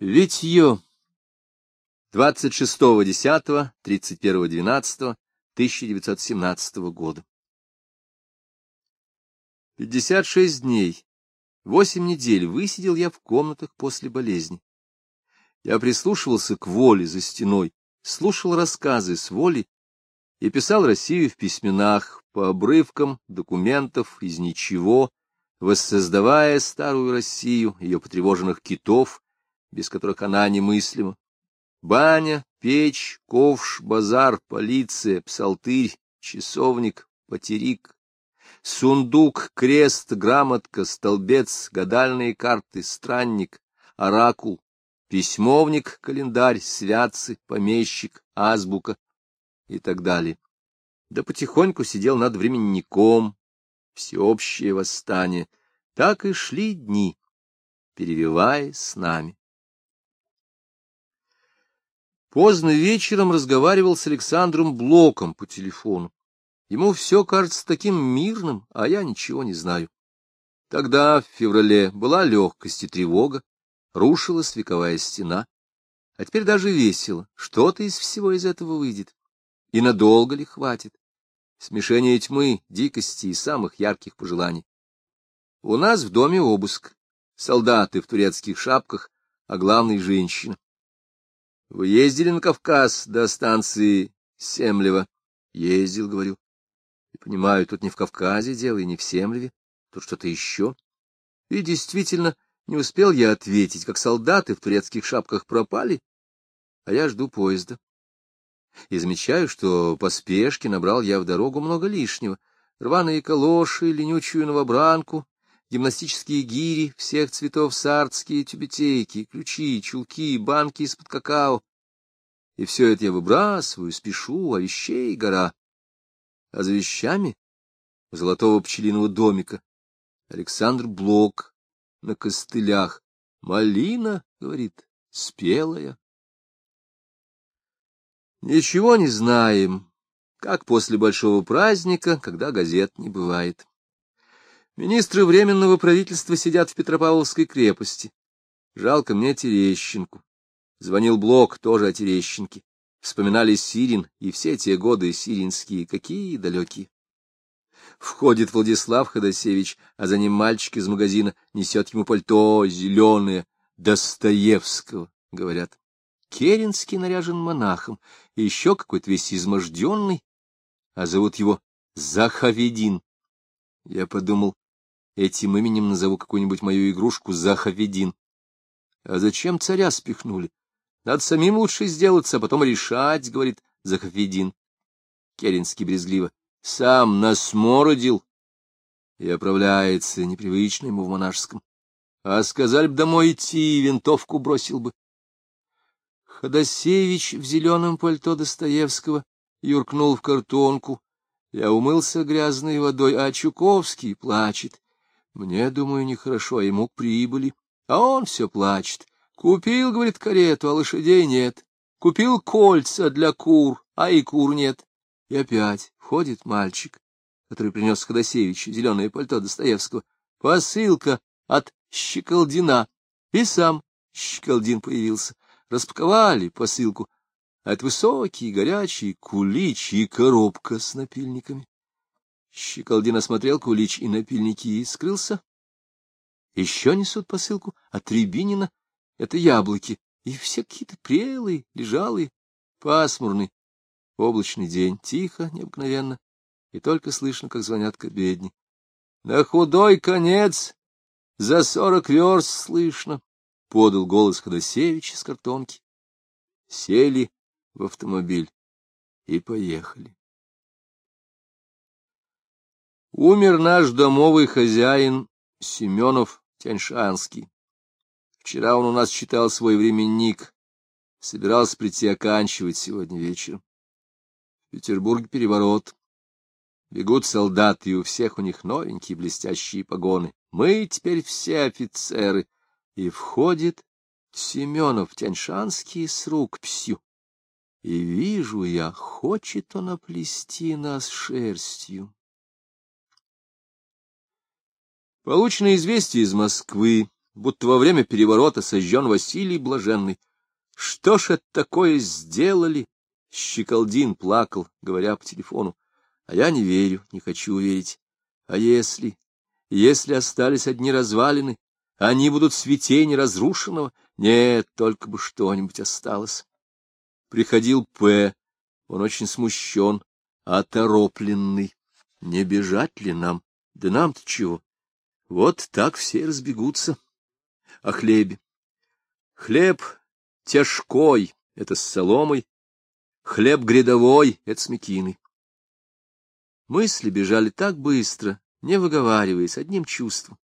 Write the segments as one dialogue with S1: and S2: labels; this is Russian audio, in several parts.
S1: Витье. 26.10.31.12.1917 года. 56 дней, 8 недель высидел я в комнатах после болезни. Я прислушивался к воле за стеной, слушал рассказы с воли и писал Россию в письменах по обрывкам документов из ничего, воссоздавая старую Россию, ее потревоженных китов, без которых она немыслима. Баня, печь, ковш, базар, полиция, псалтырь, часовник, потерик, сундук, крест, грамотка, столбец, гадальные карты, странник, оракул, письмовник, календарь, святцы, помещик, азбука и так далее. Да потихоньку сидел над временником, всеобщее восстание. Так и шли дни, перевиваясь с нами. Поздно вечером разговаривал с Александром Блоком по телефону. Ему все кажется таким мирным, а я ничего не знаю. Тогда, в феврале, была легкость и тревога, рушилась вековая стена. А теперь даже весело, что-то из всего из этого выйдет. И надолго ли хватит? Смешение тьмы, дикости и самых ярких пожеланий. У нас в доме обыск. Солдаты в турецких шапках, а главный — женщина. Вы ездили на Кавказ до станции Семлева? Ездил, говорю. И понимаю, тут не в Кавказе дело и не в Семлеве, тут что-то еще. И действительно, не успел я ответить, как солдаты в турецких шапках пропали, а я жду поезда. И замечаю, что по спешке набрал я в дорогу много лишнего. Рваные калоши, ленючую новобранку, гимнастические гири всех цветов сардские тюбетейки, ключи, чулки, банки из-под какао. И все это я выбрасываю, спешу, а вещей гора. А за вещами золотого пчелиного домика Александр Блок на костылях. Малина, говорит, спелая. Ничего не знаем, как после большого праздника, когда газет не бывает. Министры Временного правительства сидят в Петропавловской крепости. Жалко мне Терещенку. Звонил Блок, тоже о Терещенке. Вспоминали Сирин, и все те годы сиринские, какие далекие. Входит Владислав Ходосевич, а за ним мальчик из магазина несет ему пальто зеленое, Достоевского, говорят. Керенский наряжен монахом, и еще какой-то весь изможденный, а зовут его Захаведин. Я подумал, Этим именем назову какую-нибудь мою игрушку Захаведин. А зачем царя спихнули? Надо самим лучше сделаться, а потом решать, — говорит Захаведин. Керенский брезгливо. Сам насмородил. И оправляется, непривычно ему в монашеском. А сказали б домой идти, винтовку бросил бы. Ходосевич в зеленом пальто Достоевского юркнул в картонку. Я умылся грязной водой, а Чуковский плачет. Мне, думаю, нехорошо, а ему прибыли. А он все плачет. Купил, говорит, карету, а лошадей нет. Купил кольца для кур, а и кур нет. И опять входит мальчик, который принес Ходосевичу зеленое пальто Достоевского. Посылка от Щеколдина. И сам Щеколдин появился. Распаковали посылку. А это высокий, горячий кулич и коробка с напильниками. Щеколдин осмотрел кулич и напильники и скрылся. Еще несут посылку от Рябинина. Это яблоки. И все какие-то прелые, лежалые, пасмурный. Облачный день, тихо, необыкновенно. И только слышно, как звонят к обедне. На худой конец за сорок верст слышно, — подал голос Ходосевич из картонки. Сели в автомобиль и поехали. Умер наш домовый хозяин Семенов Тяньшанский. Вчера он у нас читал свой временник, собирался прийти оканчивать сегодня вечером. В Петербурге переворот. Бегут солдаты, и у всех у них новенькие блестящие погоны. Мы теперь все офицеры. И входит Семенов Тяньшанский с рук псю. И вижу я, хочет он оплести нас шерстью. Получено известие из Москвы будто во время переворота сожжен Василий Блаженный. Что ж это такое сделали? Щеколдин плакал, говоря по телефону. А я не верю, не хочу верить. А если... Если остались одни развалины, они будут святей разрушенного? Нет, только бы что-нибудь осталось. Приходил П. Он очень смущен, оторопленный. Не бежать ли нам? Да нам-то чего? Вот так все разбегутся. О хлебе. Хлеб тяжкой — это с соломой, хлеб грядовой — это с мекиной. Мысли бежали так быстро, не выговариваясь, одним чувством.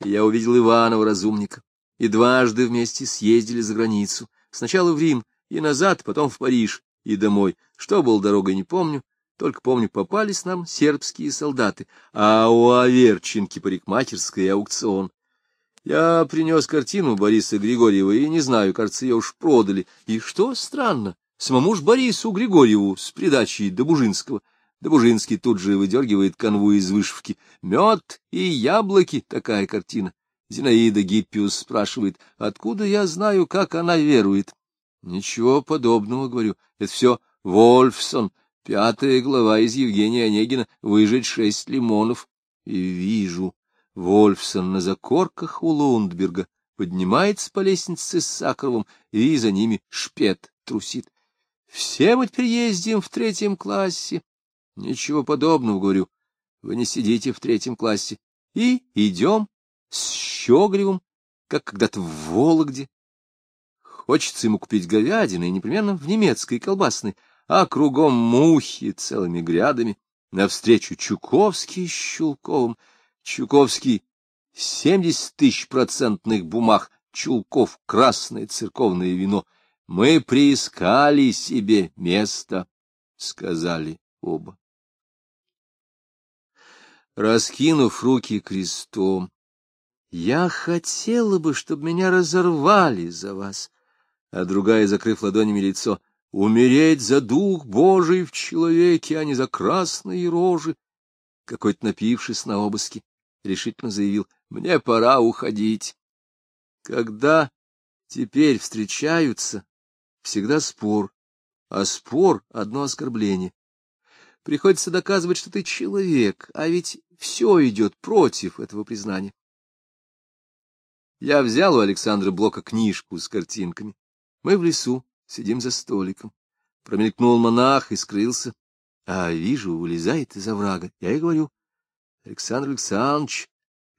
S1: Я увидел Иванова, разумника, и дважды вместе съездили за границу, сначала в Рим и назад, потом в Париж и домой. Что был дорогой, не помню, только помню, попались нам сербские солдаты, а у Аверченки парикмахерская аукцион. Я принес картину Бориса Григорьева, и не знаю, кажется, ее уж продали. И что странно, самому ж Борису Григорьеву с придачей Добужинского. Добужинский тут же выдергивает канву из вышивки. Мед и яблоки — такая картина. Зинаида Гиппиус спрашивает, откуда я знаю, как она верует. Ничего подобного, говорю, это все Вольфсон, пятая глава из Евгения Онегина, выжать шесть лимонов. И вижу, Вольфсон на закорках у Лундберга поднимается по лестнице с Сахаровым, и за ними шпет трусит. Все мы теперь ездим в третьем классе. Ничего подобного, говорю. Вы не сидите в третьем классе. И идем с Щегревым, как когда-то в Вологде. Хочется ему купить говядины, непременно в немецкой колбасной, а кругом мухи целыми грядами. Навстречу Чуковский с Щулковым — Чуковский — семьдесят тысяч процентных бумаг, Чулков — красное церковное вино. Мы приискали себе место, — сказали оба. Раскинув руки крестом, я хотела бы, чтобы меня разорвали за вас, а другая, закрыв ладонями лицо, умереть за дух Божий в человеке, а не за красные рожи, какой-то напившись на обыске. — решительно заявил, — мне пора уходить. Когда теперь встречаются, всегда спор, а спор — одно оскорбление. Приходится доказывать, что ты человек, а ведь все идет против этого признания. Я взял у Александра Блока книжку с картинками. Мы в лесу, сидим за столиком. Промелькнул монах и скрылся. А вижу, вылезает из оврага. Я и говорю, Александр Александрович,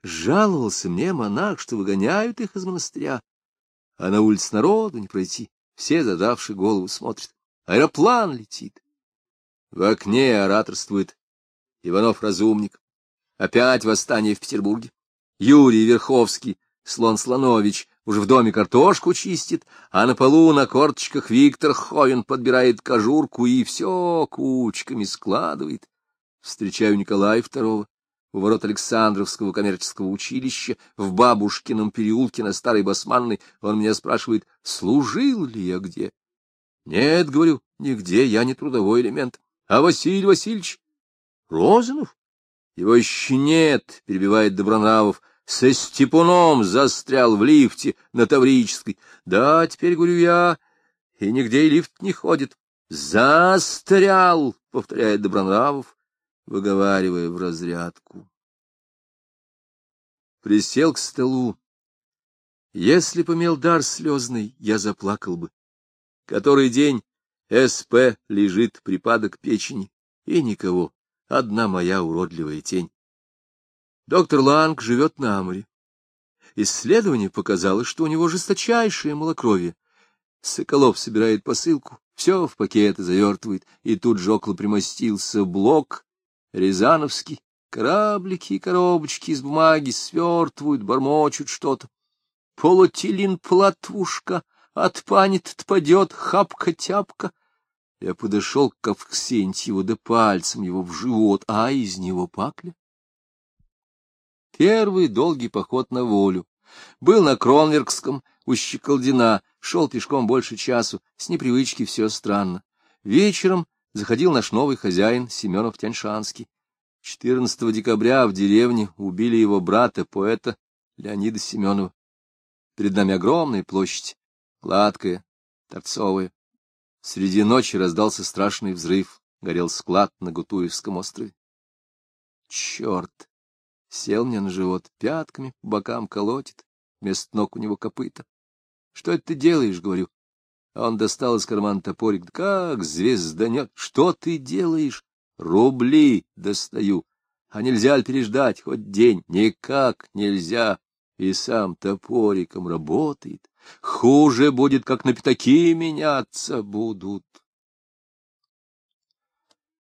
S1: жаловался мне монах, что выгоняют их из монастыря, а на улице народу не пройти, все, задавшие голову, смотрят. Аэроплан летит. В окне ораторствует Иванов-разумник. Опять восстание в Петербурге. Юрий Верховский, слон Слонович, уже в доме картошку чистит, а на полу на корточках Виктор Ховен подбирает кожурку и все кучками складывает. Встречаю Николая II, у ворот Александровского коммерческого училища, в Бабушкином переулке на Старой Басманной, он меня спрашивает, служил ли я где. Нет, говорю, нигде, я не трудовой элемент. А Василий Васильевич? Розанов? Его еще нет, перебивает Добронравов, со Степуном застрял в лифте на Таврической. Да, теперь, говорю я, и нигде и лифт не ходит. Застрял, повторяет Добронравов выговаривая в разрядку. Присел к столу. Если б имел дар слезный, я заплакал бы. Который день СП лежит припадок печени, и никого, одна моя уродливая тень. Доктор Ланг живет на море. Исследование показало, что у него жесточайшее малокровие. Соколов собирает посылку, все в пакеты завертывает, и тут же около примостился блок Рязановский, кораблики и коробочки из бумаги свертывают, бормочут что-то. Полутилин платвушка, отпанет, отпадет, хапка-тяпка. Я подошел к Авксентьеву, да пальцем его в живот, а из него пакля. Первый долгий поход на волю. Был на Кронверкском, у Щеколдина, шел пешком больше часу, с непривычки все странно. Вечером заходил наш новый хозяин Семенов Тяньшанский. 14 декабря в деревне убили его брата, поэта Леонида Семенова. Перед нами огромная площадь, гладкая, торцовая. Среди ночи раздался страшный взрыв, горел склад на Гутуевском острове. Черт! Сел мне на живот, пятками по бокам колотит, вместо ног у него копыта. — Что это ты делаешь? — говорю. Он достал из кармана топорик. — Как звезданет! Что ты делаешь? — Рубли достаю. А нельзя ли переждать хоть день? Никак нельзя. И сам топориком работает. Хуже будет, как на пятаки меняться будут.